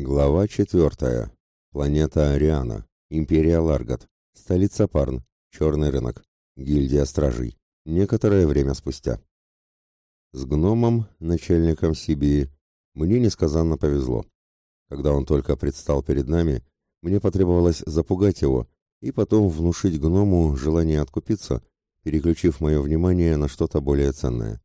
Глава четвертая. Планета Ариана. Империя Ларгат. Столица Парн. Черный рынок. Гильдия стражей. Некоторое время спустя. С гномом, начальником Сибии, мне несказанно повезло. Когда он только предстал перед нами, мне потребовалось запугать его и потом внушить гному желание откупиться, переключив мое внимание на что-то более ценное.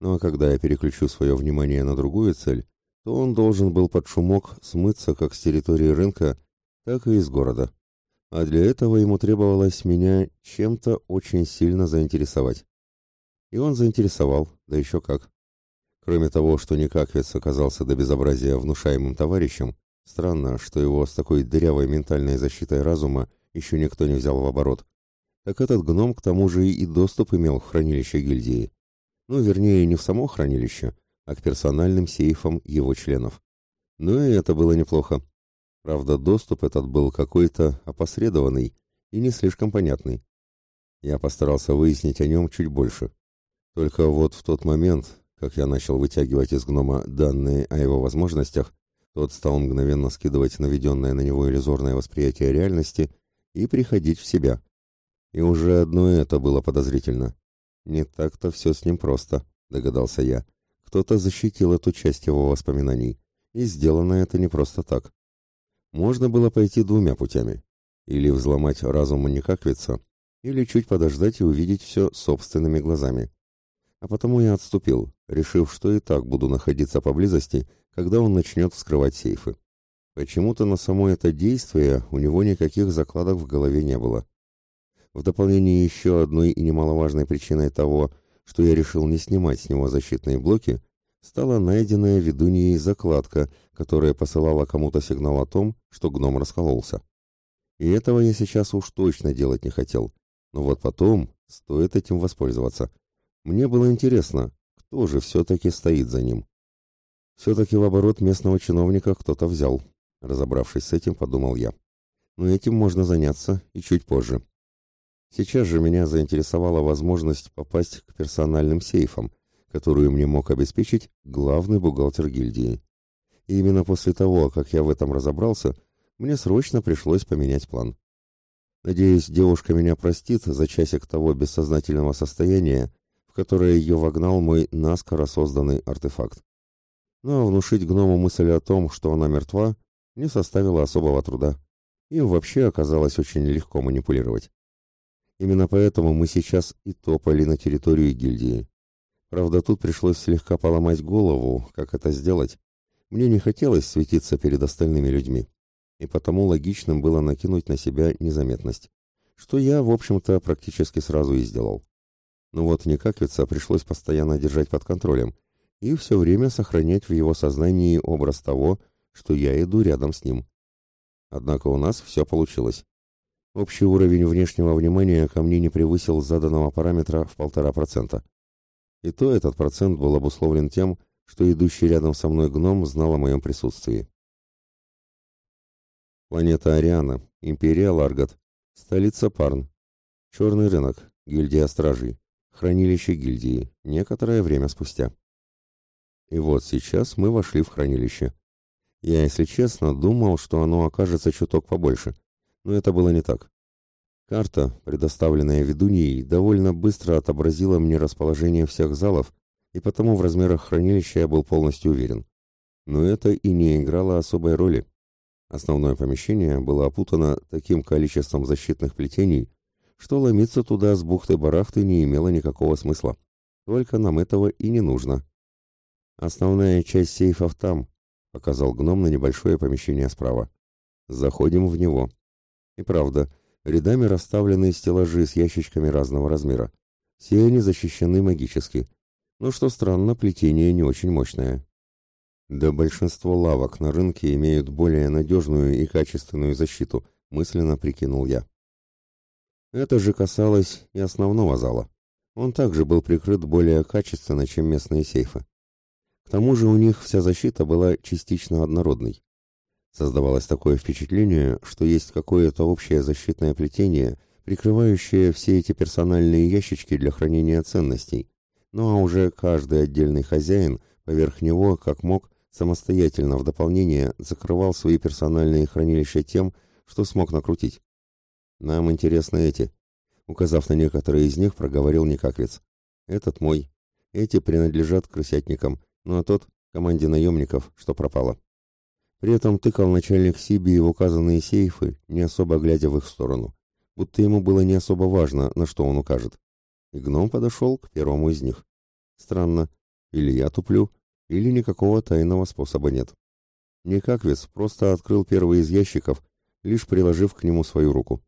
Ну а когда я переключу свое внимание на другую цель, то он должен был под шумок смыться как с территории рынка, так и из города. А для этого ему требовалось меня чем-то очень сильно заинтересовать. И он заинтересовал, да еще как. Кроме того, что Никаквец оказался до безобразия внушаемым товарищем, странно, что его с такой дырявой ментальной защитой разума еще никто не взял в оборот. Так этот гном к тому же и доступ имел в хранилище гильдии. Ну, вернее, не в само хранилище, а к персональным сейфам его членов. Ну и это было неплохо. Правда, доступ этот был какой-то опосредованный и не слишком понятный. Я постарался выяснить о нем чуть больше. Только вот в тот момент, как я начал вытягивать из гнома данные о его возможностях, тот стал мгновенно скидывать наведенное на него иллюзорное восприятие реальности и приходить в себя. И уже одно это было подозрительно. Не так-то все с ним просто, догадался я. Кто-то защитил эту часть его воспоминаний, и сделано это не просто так. Можно было пойти двумя путями. Или взломать разум Маникаквица, или чуть подождать и увидеть все собственными глазами. А потому я отступил, решив, что и так буду находиться поблизости, когда он начнет вскрывать сейфы. Почему-то на само это действие у него никаких закладок в голове не было. В дополнение еще одной и немаловажной причиной того, что я решил не снимать с него защитные блоки, стала найденная ведуньей закладка, которая посылала кому-то сигнал о том, что гном раскололся. И этого я сейчас уж точно делать не хотел. Но вот потом стоит этим воспользоваться. Мне было интересно, кто же все-таки стоит за ним. Все-таки в оборот местного чиновника кто-то взял. Разобравшись с этим, подумал я. Но этим можно заняться и чуть позже. Сейчас же меня заинтересовала возможность попасть к персональным сейфам, которую мне мог обеспечить главный бухгалтер гильдии. И именно после того, как я в этом разобрался, мне срочно пришлось поменять план. Надеюсь, девушка меня простит за часик того бессознательного состояния, в которое ее вогнал мой наскоро созданный артефакт. Но внушить гному мысль о том, что она мертва, не составило особого труда. Им вообще оказалось очень легко манипулировать. Именно поэтому мы сейчас и топали на территорию гильдии. Правда, тут пришлось слегка поломать голову, как это сделать. Мне не хотелось светиться перед остальными людьми, и потому логичным было накинуть на себя незаметность, что я, в общем-то, практически сразу и сделал. Но вот Никаквица пришлось постоянно держать под контролем и все время сохранять в его сознании образ того, что я иду рядом с ним. Однако у нас все получилось. Общий уровень внешнего внимания ко мне не превысил заданного параметра в полтора процента. И то этот процент был обусловлен тем, что идущий рядом со мной гном знал о моем присутствии. Планета Ариана, Империя Ларгат, столица Парн, черный рынок, гильдия стражей, хранилище гильдии, некоторое время спустя. И вот сейчас мы вошли в хранилище. Я, если честно, думал, что оно окажется чуток побольше, но это было не так. Карта, предоставленная ведуньей, довольно быстро отобразила мне расположение всех залов, и потому в размерах хранилища я был полностью уверен. Но это и не играло особой роли. Основное помещение было опутано таким количеством защитных плетений, что ломиться туда с бухты-барахты не имело никакого смысла. Только нам этого и не нужно. Основная часть сейфов там, показал гном на небольшое помещение справа. Заходим в него. И правда, рядами расставлены стеллажи с ящичками разного размера. Все они защищены магически. Но что странно, плетение не очень мощное. Да большинство лавок на рынке имеют более надежную и качественную защиту, мысленно прикинул я. Это же касалось и основного зала. Он также был прикрыт более качественно, чем местные сейфы. К тому же у них вся защита была частично однородной. Создавалось такое впечатление, что есть какое-то общее защитное плетение, прикрывающее все эти персональные ящички для хранения ценностей, ну а уже каждый отдельный хозяин поверх него, как мог, самостоятельно в дополнение закрывал свои персональные хранилища тем, что смог накрутить. «Нам интересны эти», — указав на некоторые из них, проговорил Никаквец. «Этот мой. Эти принадлежат крысятникам, ну а тот — команде наемников, что пропало». При этом тыкал начальник Сибии в указанные сейфы, не особо глядя в их сторону, будто ему было не особо важно, на что он укажет. И гном подошел к первому из них. Странно, или я туплю, или никакого тайного способа нет. Никаквец просто открыл первый из ящиков, лишь приложив к нему свою руку.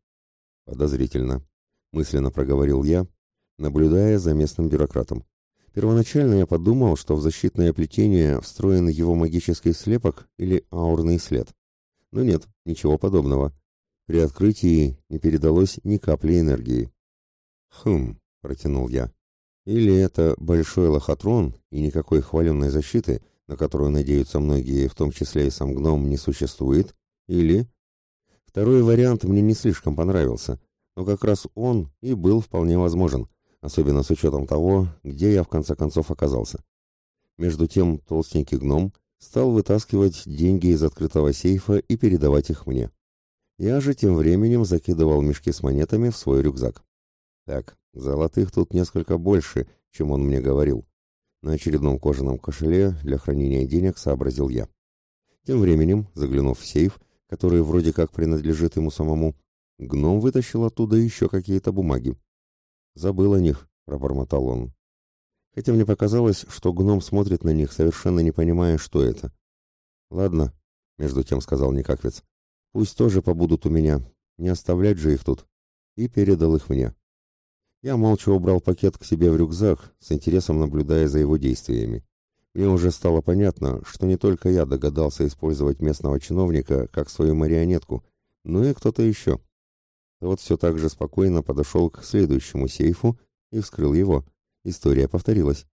Подозрительно, мысленно проговорил я, наблюдая за местным бюрократом. Первоначально я подумал, что в защитное плетение встроен его магический слепок или аурный след. Но нет, ничего подобного. При открытии не передалось ни капли энергии. «Хм», — протянул я. «Или это большой лохотрон и никакой хваленной защиты, на которую надеются многие, в том числе и сам гном, не существует, или...» Второй вариант мне не слишком понравился, но как раз он и был вполне возможен — особенно с учетом того, где я в конце концов оказался. Между тем толстенький гном стал вытаскивать деньги из открытого сейфа и передавать их мне. Я же тем временем закидывал мешки с монетами в свой рюкзак. Так, золотых тут несколько больше, чем он мне говорил. На очередном кожаном кошеле для хранения денег сообразил я. Тем временем, заглянув в сейф, который вроде как принадлежит ему самому, гном вытащил оттуда еще какие-то бумаги. «Забыл о них», — пробормотал он. Хотя мне показалось, что гном смотрит на них, совершенно не понимая, что это. «Ладно», — между тем сказал Никаквец, — «пусть тоже побудут у меня, не оставлять же их тут». И передал их мне. Я молча убрал пакет к себе в рюкзак, с интересом наблюдая за его действиями. Мне уже стало понятно, что не только я догадался использовать местного чиновника как свою марионетку, но и кто-то еще. Вот все так же спокойно подошел к следующему сейфу и вскрыл его. История повторилась.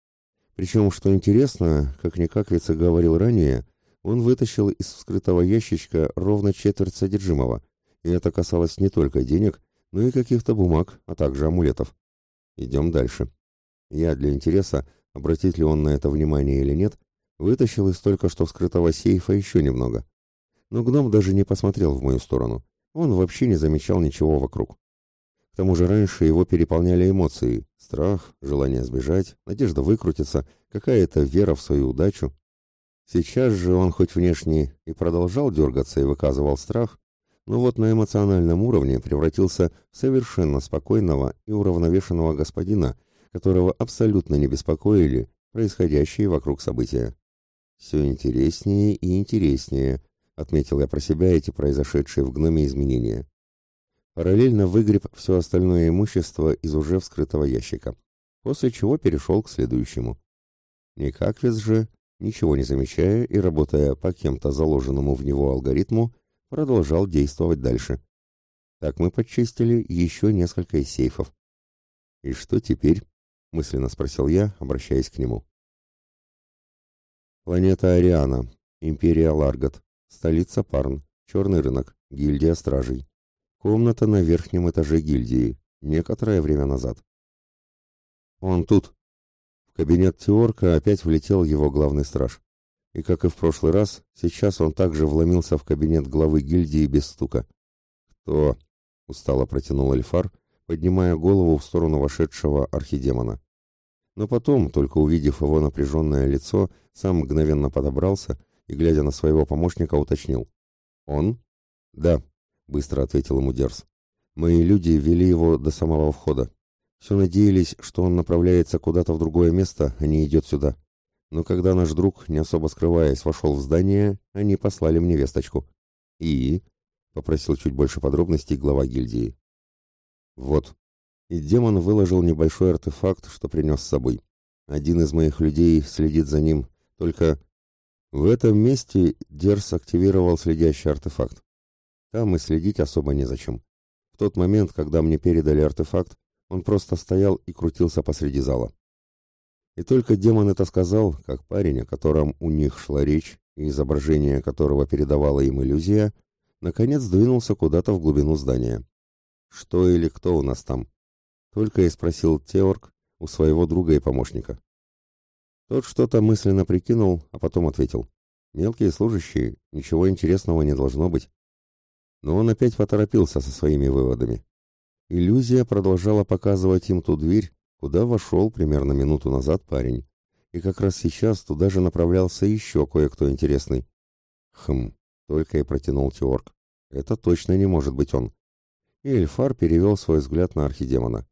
Причем, что интересно, как никак Вице говорил ранее, он вытащил из вскрытого ящичка ровно четверть содержимого, и это касалось не только денег, но и каких-то бумаг, а также амулетов. Идем дальше. Я для интереса, обратит ли он на это внимание или нет, вытащил из только что вскрытого сейфа еще немного. Но гном даже не посмотрел в мою сторону. Он вообще не замечал ничего вокруг. К тому же раньше его переполняли эмоции. Страх, желание сбежать, надежда выкрутиться, какая-то вера в свою удачу. Сейчас же он хоть внешне и продолжал дергаться и выказывал страх, но вот на эмоциональном уровне превратился в совершенно спокойного и уравновешенного господина, которого абсолютно не беспокоили происходящие вокруг события. Все интереснее и интереснее, Отметил я про себя эти произошедшие в гноме изменения. Параллельно выгреб все остальное имущество из уже вскрытого ящика, после чего перешел к следующему. Никаквец же, ничего не замечая и работая по кем-то заложенному в него алгоритму, продолжал действовать дальше. Так мы подчистили еще несколько из сейфов. «И что теперь?» — мысленно спросил я, обращаясь к нему. Планета Ариана, Империя Ларгат, Столица Парн. Черный рынок. Гильдия стражей. Комната на верхнем этаже гильдии. Некоторое время назад. Он тут. В кабинет Теорка опять влетел его главный страж. И как и в прошлый раз, сейчас он также вломился в кабинет главы гильдии без стука. «Кто?» — устало протянул Эльфар, поднимая голову в сторону вошедшего архидемона. Но потом, только увидев его напряженное лицо, сам мгновенно подобрался и, глядя на своего помощника, уточнил. «Он?» «Да», — быстро ответил ему Дерс. «Мои люди вели его до самого входа. Все надеялись, что он направляется куда-то в другое место, а не идет сюда. Но когда наш друг, не особо скрываясь, вошел в здание, они послали мне весточку». «И?» — попросил чуть больше подробностей глава гильдии. «Вот». И демон выложил небольшой артефакт, что принес с собой. Один из моих людей следит за ним, только в этом месте Дерс активировал следящий артефакт. Там и следить особо незачем. В тот момент, когда мне передали артефакт, он просто стоял и крутился посреди зала. И только демон это сказал, как парень, о котором у них шла речь, и изображение которого передавала им иллюзия, наконец двинулся куда-то в глубину здания. «Что или кто у нас там?» Только и спросил Теорг у своего друга и помощника. Тот что-то мысленно прикинул, а потом ответил. Мелкие служащие, ничего интересного не должно быть. Но он опять поторопился со своими выводами. Иллюзия продолжала показывать им ту дверь, куда вошел примерно минуту назад парень. И как раз сейчас туда же направлялся еще кое-кто интересный. Хм, только и протянул Теорг. Это точно не может быть он. И Эльфар перевел свой взгляд на архидемона.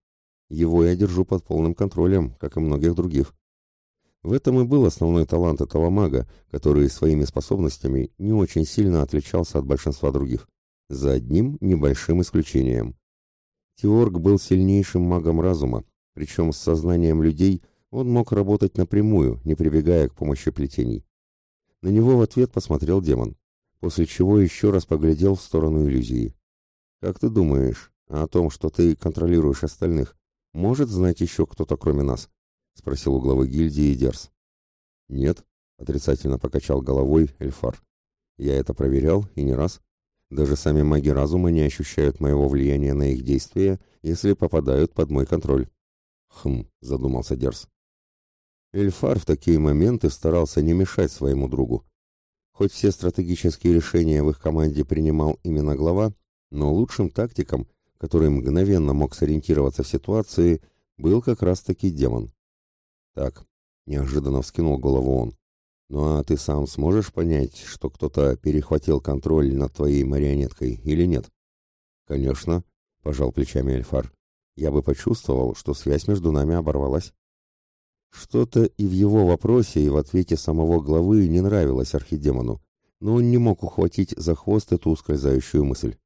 Его я держу под полным контролем, как и многих других. В этом и был основной талант этого мага, который своими способностями не очень сильно отличался от большинства других, за одним небольшим исключением. Теорг был сильнейшим магом разума, причем с сознанием людей он мог работать напрямую, не прибегая к помощи плетений. На него в ответ посмотрел демон, после чего еще раз поглядел в сторону иллюзии. «Как ты думаешь, о том, что ты контролируешь остальных, может знать еще кто-то кроме нас?» — спросил у главы гильдии Дерс. «Нет», — отрицательно покачал головой Эльфар. «Я это проверял, и не раз. Даже сами маги разума не ощущают моего влияния на их действия, если попадают под мой контроль». «Хм», — задумался Дерс. Эльфар в такие моменты старался не мешать своему другу. Хоть все стратегические решения в их команде принимал именно глава, но лучшим тактиком, который мгновенно мог сориентироваться в ситуации, был как раз-таки демон. «Так», — неожиданно вскинул голову он, — «ну а ты сам сможешь понять, что кто-то перехватил контроль над твоей марионеткой или нет?» «Конечно», — пожал плечами Эльфар, — «я бы почувствовал, что связь между нами оборвалась». Что-то и в его вопросе, и в ответе самого главы не нравилось архидемону, но он не мог ухватить за хвост эту ускользающую мысль.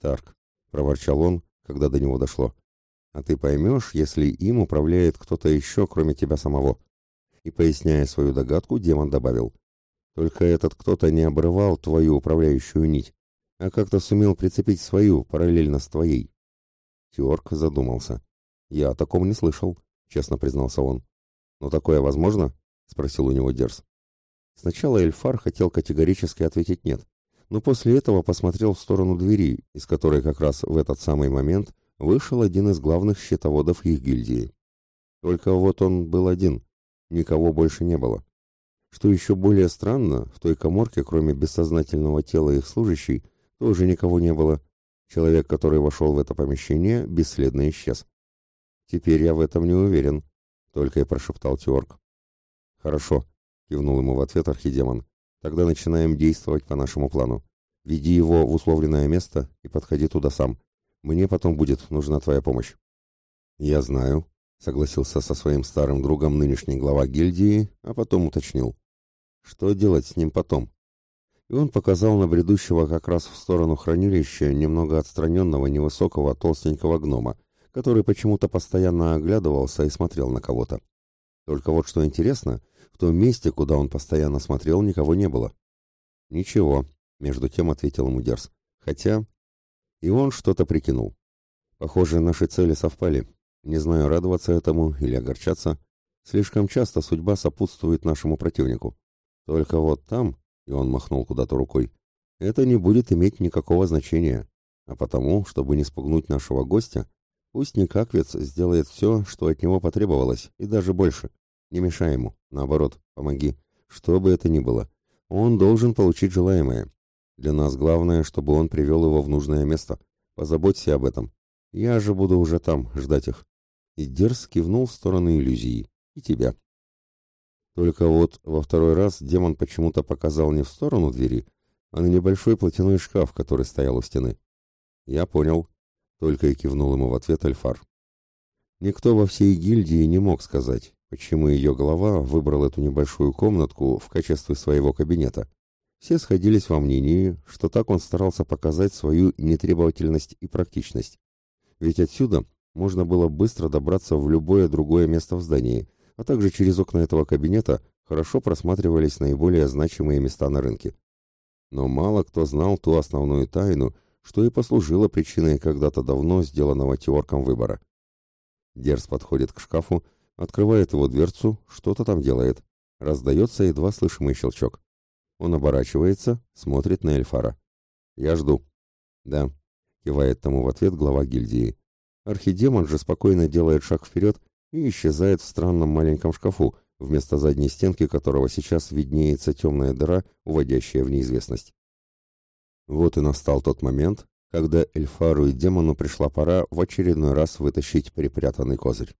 «Тарк», — проворчал он, когда до него дошло, — «а ты поймешь, если им управляет кто-то еще, кроме тебя самого». И, поясняя свою догадку, демон добавил, «Только этот кто-то не обрывал твою управляющую нить, а как-то сумел прицепить свою параллельно с твоей». Теорк задумался. «Я о таком не слышал», — честно признался он. «Но такое возможно?» — спросил у него Дерс. Сначала Эльфар хотел категорически ответить «нет», но после этого посмотрел в сторону двери, из которой как раз в этот самый момент вышел один из главных счетоводов их гильдии. Только вот он был один, никого больше не было. Что еще более странно, в той коморке, кроме бессознательного тела их служащей, тоже никого не было. Человек, который вошел в это помещение, бесследно исчез. Теперь я в этом не уверен, только и прошептал Теорг. Хорошо, кивнул ему в ответ архидемон. Тогда начинаем действовать по нашему плану. Веди его в условленное место и подходи туда сам. Мне потом будет нужна твоя помощь. Я знаю, согласился со своим старым другом нынешний глава гильдии, а потом уточнил. Что делать с ним потом? И он показал на бредущего как раз в сторону хранилища немного отстраненного невысокого толстенького гнома, который почему-то постоянно оглядывался и смотрел на кого-то. Только вот что интересно, в том месте, куда он постоянно смотрел, никого не было. «Ничего», — между тем ответил ему Дерс. «Хотя...» И он что-то прикинул. «Похоже, наши цели совпали. Не знаю, радоваться этому или огорчаться. Слишком часто судьба сопутствует нашему противнику. Только вот там, — и он махнул куда-то рукой, — это не будет иметь никакого значения. А потому, чтобы не спугнуть нашего гостя, Пусть Никаквец сделает все, что от него потребовалось, и даже больше. Не мешай ему, наоборот, помоги. Что бы это ни было, он должен получить желаемое. Для нас главное, чтобы он привел его в нужное место. Позаботься об этом. Я же буду уже там, ждать их. И Дерс кивнул в сторону иллюзии. И тебя. Только вот во второй раз демон почему-то показал не в сторону двери, а на небольшой платяной шкаф, который стоял у стены. Я понял, только и кивнул ему в ответ Альфар. Никто во всей гильдии не мог сказать, почему ее голова выбрал эту небольшую комнатку в качестве своего кабинета. Все сходились во мнении, что так он старался показать свою нетребовательность и практичность. Ведь отсюда можно было быстро добраться в любое другое место в здании, а также через окна этого кабинета хорошо просматривались наиболее значимые места на рынке. Но мало кто знал ту основную тайну, что и послужило причиной когда-то давно сделанного Теорком выбора. Дерс подходит к шкафу, открывает его дверцу, что-то там делает. Раздается едва слышимый щелчок. Он оборачивается, смотрит на Эльфара. «Я жду». «Да», — кивает тому в ответ глава гильдии. Архидемон же спокойно делает шаг вперед и исчезает в странном маленьком шкафу, вместо задней стенки которого сейчас виднеется темная дыра, уводящая в неизвестность. Вот и настал тот момент, когда Эльфару и демону пришла пора в очередной раз вытащить припрятанный козырь.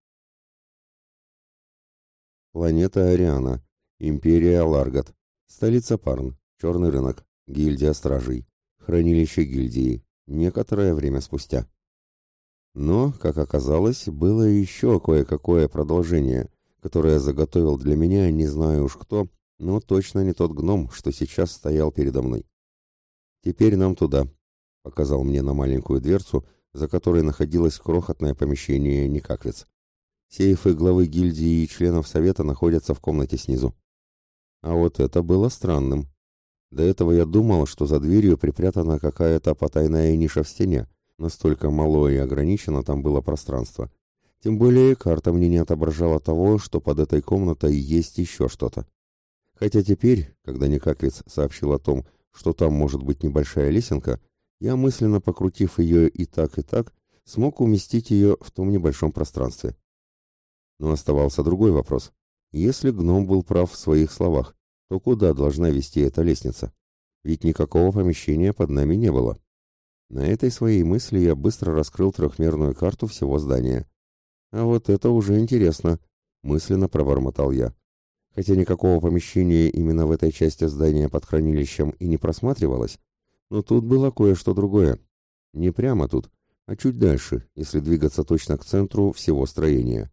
Планета Ариана, Империя Ларгат, столица Парн, черный рынок, гильдия стражей, хранилище гильдии, некоторое время спустя. Но, как оказалось, было еще кое-какое продолжение, которое заготовил для меня не знаю уж кто, но точно не тот гном, что сейчас стоял передо мной. «Теперь нам туда», — показал мне на маленькую дверцу, за которой находилось крохотное помещение Никаквец. Сейфы главы гильдии и членов совета находятся в комнате снизу. А вот это было странным. До этого я думал, что за дверью припрятана какая-то потайная ниша в стене, настолько мало и ограничено там было пространство. Тем более карта мне не отображала того, что под этой комнатой есть еще что-то. Хотя теперь, когда Никаквец сообщил о том, что там может быть небольшая лесенка, я мысленно покрутив ее и так, и так, смог уместить ее в том небольшом пространстве. Но оставался другой вопрос. Если гном был прав в своих словах, то куда должна вести эта лестница? Ведь никакого помещения под нами не было. На этой своей мысли я быстро раскрыл трехмерную карту всего здания. А вот это уже интересно, мысленно пробормотал я. Хотя никакого помещения именно в этой части здания под хранилищем и не просматривалось, но тут было кое-что другое. Не прямо тут, а чуть дальше, если двигаться точно к центру всего строения.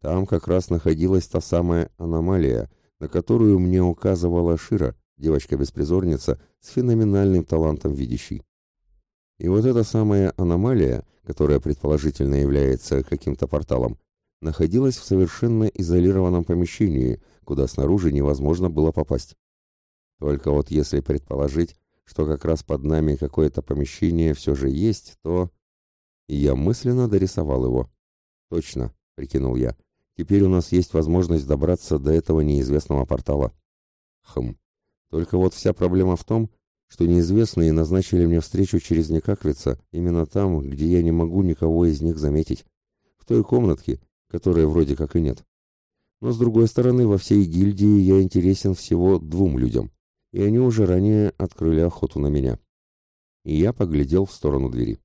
Там как раз находилась та самая аномалия, на которую мне указывала Шира, девочка-беспризорница с феноменальным талантом видящей. И вот эта самая аномалия, которая предположительно является каким-то порталом, находилась в совершенно изолированном помещении, куда снаружи невозможно было попасть. Только вот если предположить, что как раз под нами какое-то помещение все же есть, то... И я мысленно дорисовал его. Точно, прикинул я. Теперь у нас есть возможность добраться до этого неизвестного портала. Хм. Только вот вся проблема в том, что неизвестные назначили мне встречу через Некаквица именно там, где я не могу никого из них заметить. В той комнатке, которой вроде как и нет. Но с другой стороны, во всей гильдии я интересен всего двум людям, и они уже ранее открыли охоту на меня. И я поглядел в сторону двери.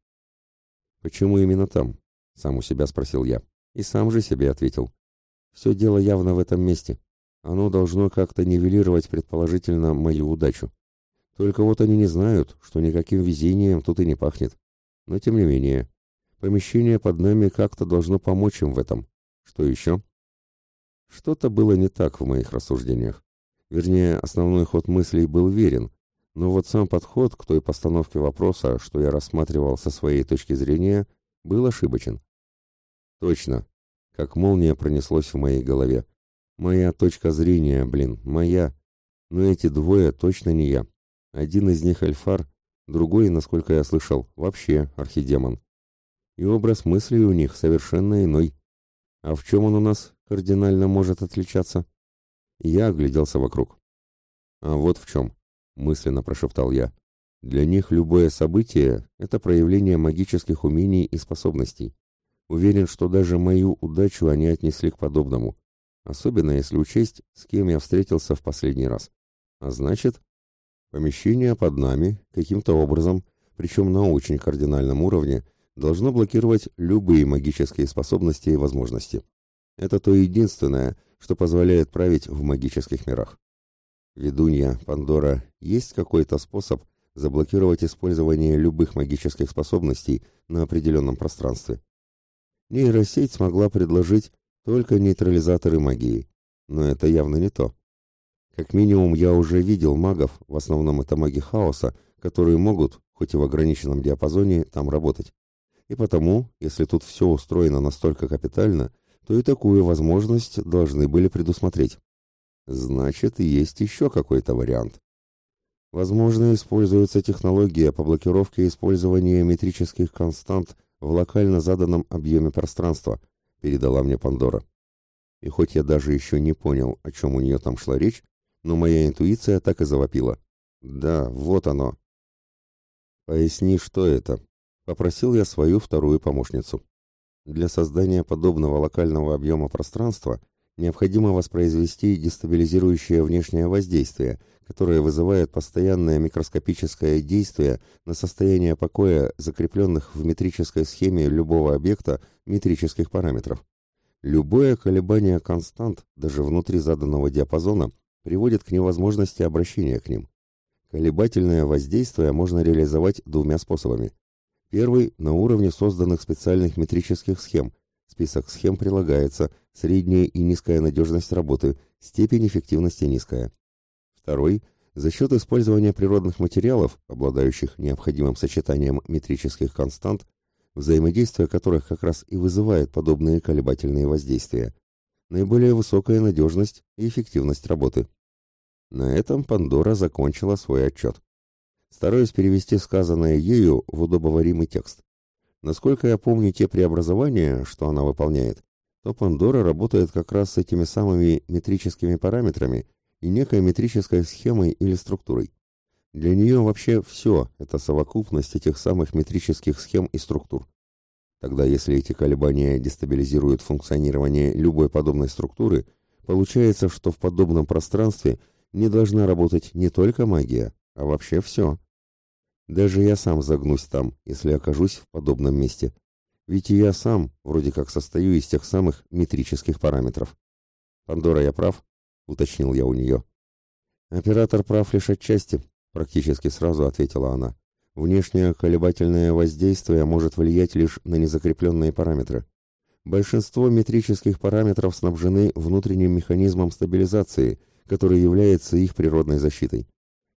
«Почему именно там?» — сам у себя спросил я. И сам же себе ответил. Все дело явно в этом месте. Оно должно как-то нивелировать, предположительно, мою удачу. Только вот они не знают, что никаким везением тут и не пахнет. Но тем не менее, помещение под нами как-то должно помочь им в этом. Что еще? Что-то было не так в моих рассуждениях. Вернее, основной ход мыслей был верен, но вот сам подход к той постановке вопроса, что я рассматривал со своей точки зрения, был ошибочен. Точно, как молния пронеслось в моей голове. Моя точка зрения, блин, моя. Но эти двое точно не я. Один из них Эльфар, другой, насколько я слышал, вообще архидемон. И образ мысли у них совершенно иной. А в чем он у нас кардинально может отличаться? Я огляделся вокруг. А вот в чем, мысленно прошептал я. Для них любое событие – это проявление магических умений и способностей. Уверен, что даже мою удачу они отнесли к подобному, особенно если учесть, с кем я встретился в последний раз. А значит, помещение под нами каким-то образом, причем на очень кардинальном уровне, должно блокировать любые магические способности и возможности. Это то единственное, что позволяет править в магических мирах. Ведунья, Пандора, есть какой-то способ заблокировать использование любых магических способностей на определенном пространстве? Нейросеть смогла предложить только нейтрализаторы магии. Но это явно не то. Как минимум, я уже видел магов, в основном это маги хаоса, которые могут, хоть и в ограниченном диапазоне, там работать. И потому, если тут все устроено настолько капитально, то и такую возможность должны были предусмотреть. Значит, есть еще какой-то вариант. Возможно, используется технология по блокировке использования метрических констант в локально заданном объеме пространства, передала мне Пандора. И хоть я даже еще не понял, о чем у нее там шла речь, но моя интуиция так и завопила. Да, вот оно. Поясни, что это? Попросил я свою вторую помощницу. Для создания подобного локального объема пространства необходимо воспроизвести дестабилизирующее внешнее воздействие, которое вызывает постоянное микроскопическое действие на состояние покоя закрепленных в метрической схеме любого объекта метрических параметров. Любое колебание констант, даже внутри заданного диапазона, приводит к невозможности обращения к ним. Колебательное воздействие можно реализовать двумя способами. Первый – на уровне созданных специальных метрических схем. Список схем прилагается, средняя и низкая надежность работы, степень эффективности низкая. Второй – за счет использования природных материалов, обладающих необходимым сочетанием метрических констант, взаимодействие которых как раз и вызывает подобные колебательные воздействия. Наиболее высокая надежность и эффективность работы. На этом Пандора закончила свой отчет. Стараюсь перевести сказанное ею в удобоваримый текст. Насколько я помню те преобразования, что она выполняет, то Пандора работает как раз с этими самыми метрическими параметрами и некой метрической схемой или структурой. Для нее вообще все – это совокупность этих самых метрических схем и структур. Тогда, если эти колебания дестабилизируют функционирование любой подобной структуры, получается, что в подобном пространстве не должна работать не только магия, а вообще все. Даже я сам загнусь там, если окажусь в подобном месте. Ведь и я сам вроде как состою из тех самых метрических параметров. «Пандора, я прав?» — уточнил я у нее. «Оператор прав лишь отчасти», Практически сразу ответила она. Внешнее колебательное воздействие может влиять лишь на незакрепленные параметры. Большинство метрических параметров снабжены внутренним механизмом стабилизации, который является их природной защитой.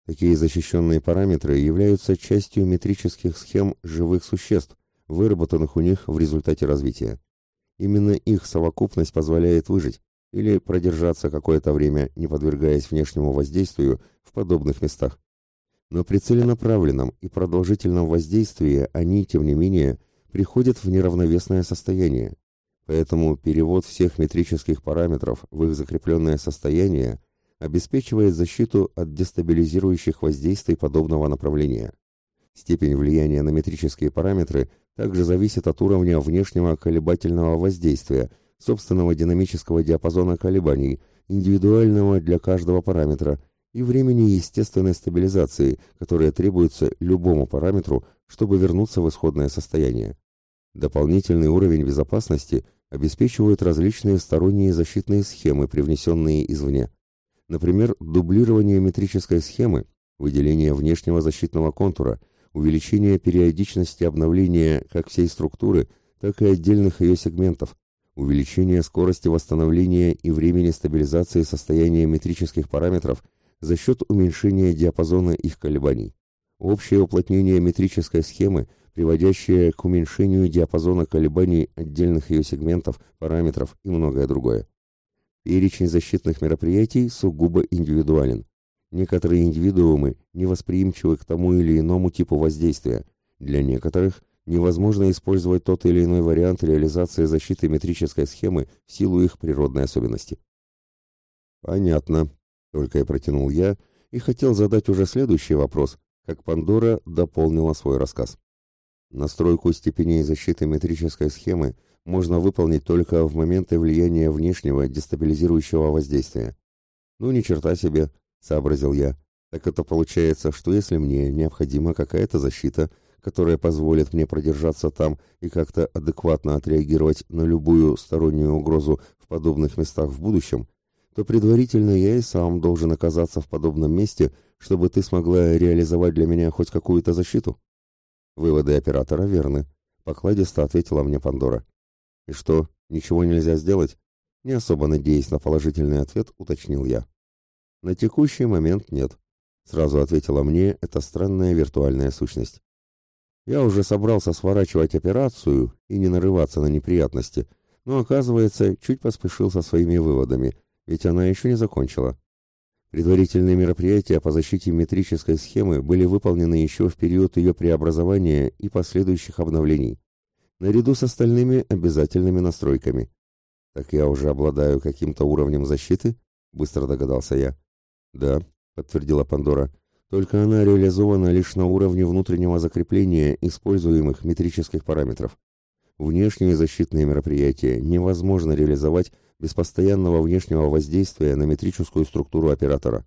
Такие защищенные параметры являются частью метрических схем живых существ, выработанных у них в результате развития. Именно их совокупность позволяет выжить или продержаться какое-то время, не подвергаясь внешнему воздействию в подобных местах но при целенаправленном и продолжительном воздействии они, тем не менее, приходят в неравновесное состояние. Поэтому перевод всех метрических параметров в их закрепленное состояние обеспечивает защиту от дестабилизирующих воздействий подобного направления. Степень влияния на метрические параметры также зависит от уровня внешнего колебательного воздействия, собственного динамического диапазона колебаний, индивидуального для каждого параметра – и времени естественной стабилизации, которая требуется любому параметру, чтобы вернуться в исходное состояние. Дополнительный уровень безопасности обеспечивают различные сторонние защитные схемы, привнесенные извне. Например, дублирование метрической схемы, выделение внешнего защитного контура, увеличение периодичности обновления как всей структуры, так и отдельных ее сегментов, увеличение скорости восстановления и времени стабилизации состояния метрических параметров за счет уменьшения диапазона их колебаний. Общее уплотнение метрической схемы, приводящее к уменьшению диапазона колебаний отдельных ее сегментов, параметров и многое другое. Перечень защитных мероприятий сугубо индивидуален. Некоторые индивидуумы невосприимчивы к тому или иному типу воздействия. Для некоторых невозможно использовать тот или иной вариант реализации защиты метрической схемы в силу их природной особенности. Понятно, только и протянул я и хотел задать уже следующий вопрос, как Пандора дополнила свой рассказ. Настройку степеней защиты метрической схемы можно выполнить только в моменты влияния внешнего дестабилизирующего воздействия. Ну ни черта себе, сообразил я. Так это получается, что если мне необходима какая-то защита, которая позволит мне продержаться там и как-то адекватно отреагировать на любую стороннюю угрозу в подобных местах в будущем, то предварительно я и сам должен оказаться в подобном месте, чтобы ты смогла реализовать для меня хоть какую-то защиту. Выводы оператора верны, покладисто ответила мне Пандора. И что, ничего нельзя сделать? Не особо надеясь на положительный ответ, уточнил я. На текущий момент нет, сразу ответила мне эта странная виртуальная сущность. Я уже собрался сворачивать операцию и не нарываться на неприятности, но, оказывается, чуть поспешил со своими выводами, ведь она еще не закончила. Предварительные мероприятия по защите метрической схемы были выполнены еще в период ее преобразования и последующих обновлений, наряду с остальными обязательными настройками. «Так я уже обладаю каким-то уровнем защиты?» — быстро догадался я. «Да», — подтвердила Пандора, — «только она реализована лишь на уровне внутреннего закрепления используемых метрических параметров. Внешние защитные мероприятия невозможно реализовать без постоянного внешнего воздействия на метрическую структуру оператора.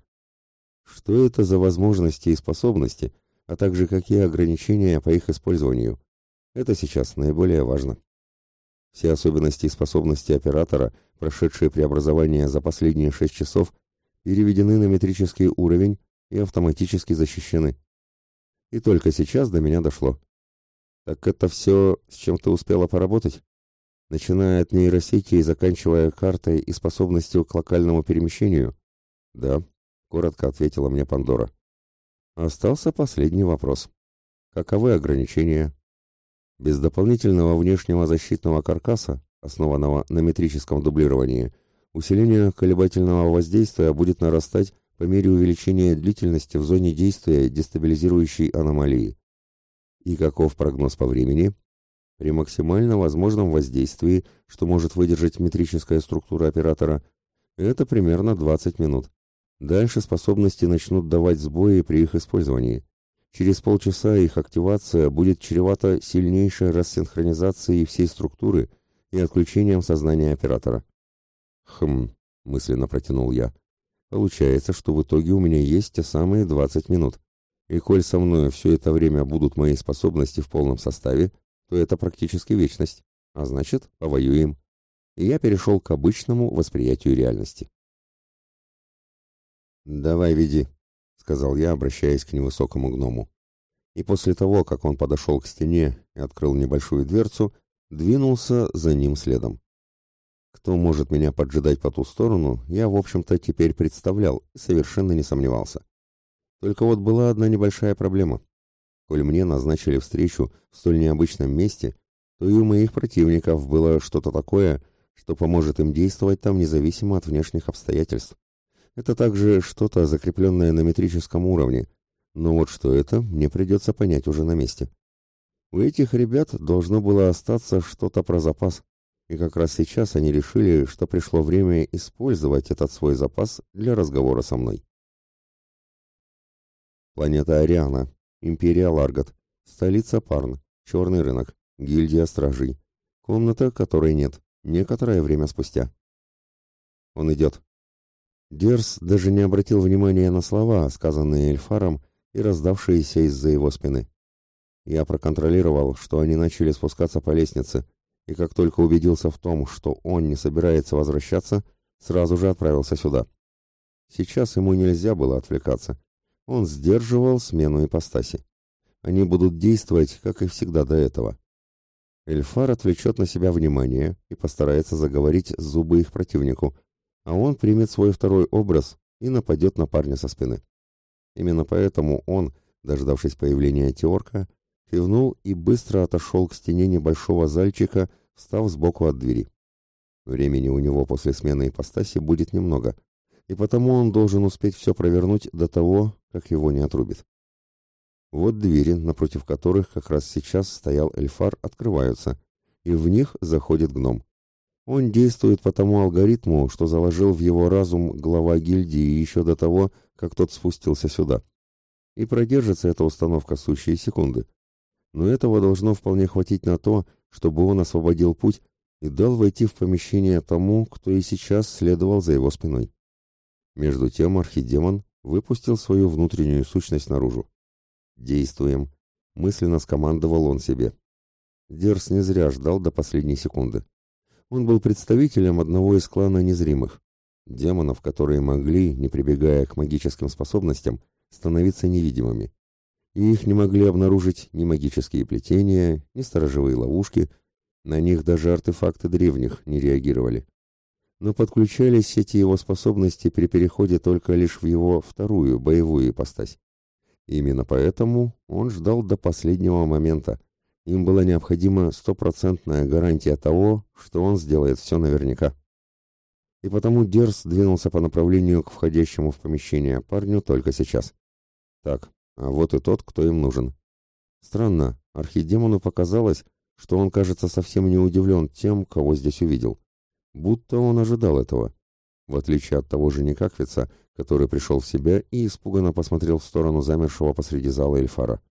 Что это за возможности и способности, а также какие ограничения по их использованию? Это сейчас наиболее важно. Все особенности и способности оператора, прошедшие преобразование за последние 6 часов, переведены на метрический уровень и автоматически защищены. И только сейчас до меня дошло. Так это все, с чем ты успела поработать? Начиная от нейросети и заканчивая картой и способностью к локальному перемещению? Да, коротко ответила мне Пандора. Остался последний вопрос. Каковы ограничения? Без дополнительного внешнего защитного каркаса, основанного на метрическом дублировании, усиление колебательного воздействия будет нарастать по мере увеличения длительности в зоне действия дестабилизирующей аномалии. И каков прогноз по времени? При максимально возможном воздействии, что может выдержать метрическая структура оператора, это примерно 20 минут. Дальше способности начнут давать сбои при их использовании. Через полчаса их активация будет чревата сильнейшей рассинхронизацией всей структуры и отключением сознания оператора. «Хм», — мысленно протянул я. «Получается, что в итоге у меня есть те самые 20 минут. И коль со мной все это время будут мои способности в полном составе, то это практически вечность. А значит, повоюем». И я перешел к обычному восприятию реальности. «Давай веди», — сказал я, обращаясь к невысокому гному. И после того, как он подошел к стене и открыл небольшую дверцу, двинулся за ним следом. Кто может меня поджидать по ту сторону, я, в общем-то, теперь представлял и совершенно не сомневался. Только вот была одна небольшая проблема. Коль мне назначили встречу в столь необычном месте, то и у моих противников было что-то такое, что поможет им действовать там независимо от внешних обстоятельств. Это также что-то закрепленное на метрическом уровне, но вот что это, мне придется понять уже на месте. У этих ребят должно было остаться что-то про запас, и как раз сейчас они решили, что пришло время использовать этот свой запас для разговора со мной. Планета Ариана, Империя Ларгат, столица Парн, черный рынок, гильдия стражей, комната, которой нет, некоторое время спустя. Он идет, Дерс даже не обратил внимания на слова, сказанные Эльфаром и раздавшиеся из-за его спины. Я проконтролировал, что они начали спускаться по лестнице, и как только убедился в том, что он не собирается возвращаться, сразу же отправился сюда. Сейчас ему нельзя было отвлекаться. Он сдерживал смену ипостаси. Они будут действовать, как и всегда до этого. Эльфар отвлечет на себя внимание и постарается заговорить зубы их противнику – а он примет свой второй образ и нападет на парня со спины. Именно поэтому он, дождавшись появления Теорка, кивнул и быстро отошел к стене небольшого зальчика, встав сбоку от двери. Времени у него после смены ипостаси будет немного, и потому он должен успеть все провернуть до того, как его не отрубит. Вот двери, напротив которых как раз сейчас стоял Эльфар, открываются, и в них заходит гном. Он действует по тому алгоритму, что заложил в его разум глава гильдии еще до того, как тот спустился сюда. И продержится эта установка сущие секунды. Но этого должно вполне хватить на то, чтобы он освободил путь и дал войти в помещение тому, кто и сейчас следовал за его спиной. Между тем архидемон выпустил свою внутреннюю сущность наружу. «Действуем», — мысленно скомандовал он себе. Дерс не зря ждал до последней секунды. Он был представителем одного из клана незримых, демонов, которые могли, не прибегая к магическим способностям, становиться невидимыми. И их не могли обнаружить ни магические плетения, ни сторожевые ловушки, на них даже артефакты древних не реагировали. Но подключались эти его способности при переходе только лишь в его вторую боевую ипостась. Именно поэтому он ждал до последнего момента, им была необходима стопроцентная гарантия того, что он сделает все наверняка. И потому Дерс двинулся по направлению к входящему в помещение парню только сейчас. Так, а вот и тот, кто им нужен. Странно, архидемону показалось, что он кажется совсем не удивлен тем, кого здесь увидел. Будто он ожидал этого. В отличие от того же Никаквица, который пришел в себя и испуганно посмотрел в сторону замершего посреди зала Эльфара.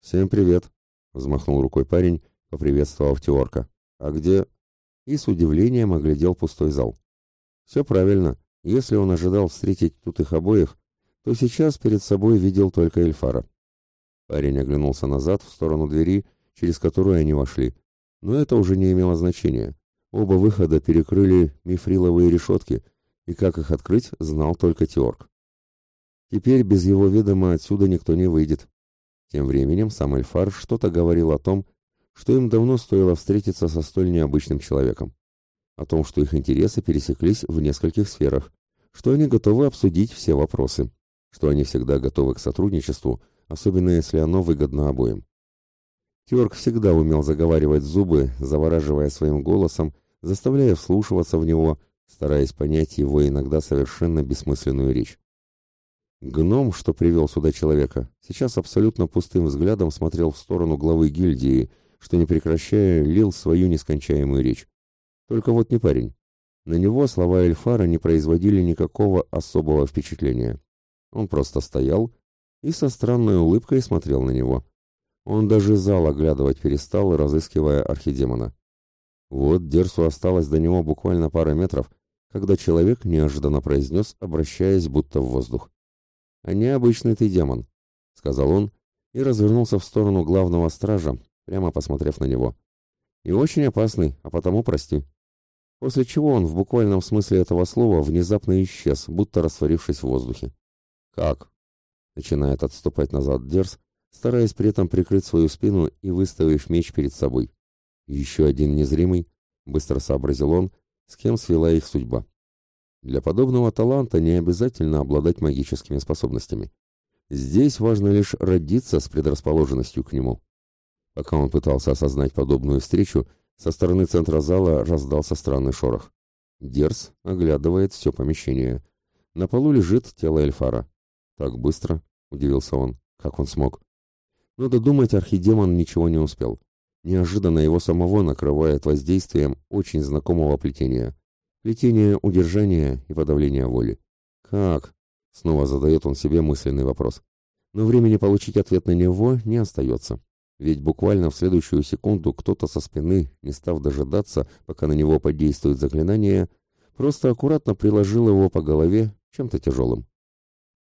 «Всем привет!» Взмахнул рукой парень, поприветствовав Теорка. «А где...» и с удивлением оглядел пустой зал. Все правильно, если он ожидал встретить тут их обоих, то сейчас перед собой видел только Эльфара. Парень оглянулся назад, в сторону двери, через которую они вошли, но это уже не имело значения. Оба выхода перекрыли мифриловые решетки, и как их открыть, знал только Теорг. Теперь без его ведома отсюда никто не выйдет. Тем временем сам Эльфар что-то говорил о том, что им давно стоило встретиться со столь необычным человеком. О том, что их интересы пересеклись в нескольких сферах, что они готовы обсудить все вопросы, что они всегда готовы к сотрудничеству, особенно если оно выгодно обоим. Тёрк всегда умел заговаривать зубы, завораживая своим голосом, заставляя вслушиваться в него, стараясь понять его иногда совершенно бессмысленную речь. Гном, что привел сюда человека, сейчас абсолютно пустым взглядом смотрел в сторону главы гильдии, что не прекращая лил свою нескончаемую речь. Только вот не парень. На него слова Эльфара не производили никакого особого впечатления. Он просто стоял и со странной улыбкой смотрел на него. Он даже зал оглядывать перестал, разыскивая архидемона. Вот Дерсу осталось до него буквально пара метров, когда человек неожиданно произнес, обращаясь будто в воздух. «А необычный ты демон», — сказал он и развернулся в сторону главного стража, прямо посмотрев на него. «И очень опасный, а потому прости». После чего он в буквальном смысле этого слова внезапно исчез, будто растворившись в воздухе. «Как?» — начинает отступать назад Дерс, стараясь при этом прикрыть свою спину и выставив меч перед собой. Еще один незримый, быстро сообразил он, с кем свела их судьба. Для подобного таланта не обязательно обладать магическими способностями. Здесь важно лишь родиться с предрасположенностью к нему. Пока он пытался осознать подобную встречу, со стороны центра зала раздался странный шорох. Дерс оглядывает все помещение. На полу лежит тело Эльфара. «Так быстро?» — удивился он. «Как он смог?» Но додумать архидемон ничего не успел. Неожиданно его самого накрывает воздействием очень знакомого плетения. Плетение удержания и подавления воли. «Как?» — снова задает он себе мысленный вопрос. Но времени получить ответ на него не остается. Ведь буквально в следующую секунду кто-то со спины, не став дожидаться, пока на него подействует заклинание, просто аккуратно приложил его по голове чем-то тяжелым.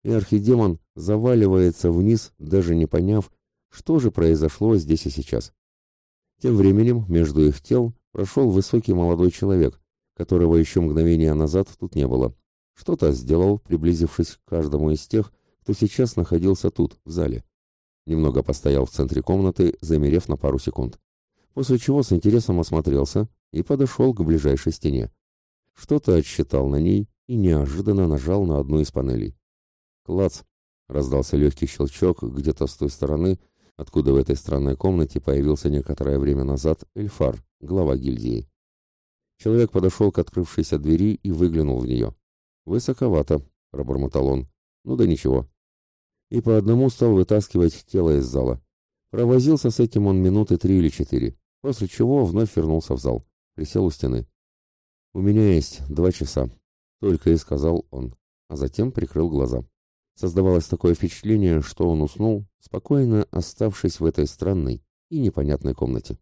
И архидемон заваливается вниз, даже не поняв, что же произошло здесь и сейчас? Тем временем между их тел прошел высокий молодой человек, которого еще мгновение назад тут не было. Что-то сделал, приблизившись к каждому из тех, кто сейчас находился тут, в зале. Немного постоял в центре комнаты, замерев на пару секунд. После чего с интересом осмотрелся и подошел к ближайшей стене. Что-то отсчитал на ней и неожиданно нажал на одну из панелей. «Клац!» — раздался легкий щелчок где-то с той стороны, откуда в этой странной комнате появился некоторое время назад Эльфар, глава гильдии. Человек подошел к открывшейся двери и выглянул в нее. «Высоковато», — пробормотал он. «Ну да ничего». И по одному стал вытаскивать тело из зала. Провозился с этим он минуты три или четыре, после чего вновь вернулся в зал. Присел у стены. «У меня есть два часа», — только и сказал он, а затем прикрыл глаза. Создавалось такое впечатление, что он уснул, спокойно оставшись в этой странной и непонятной комнате.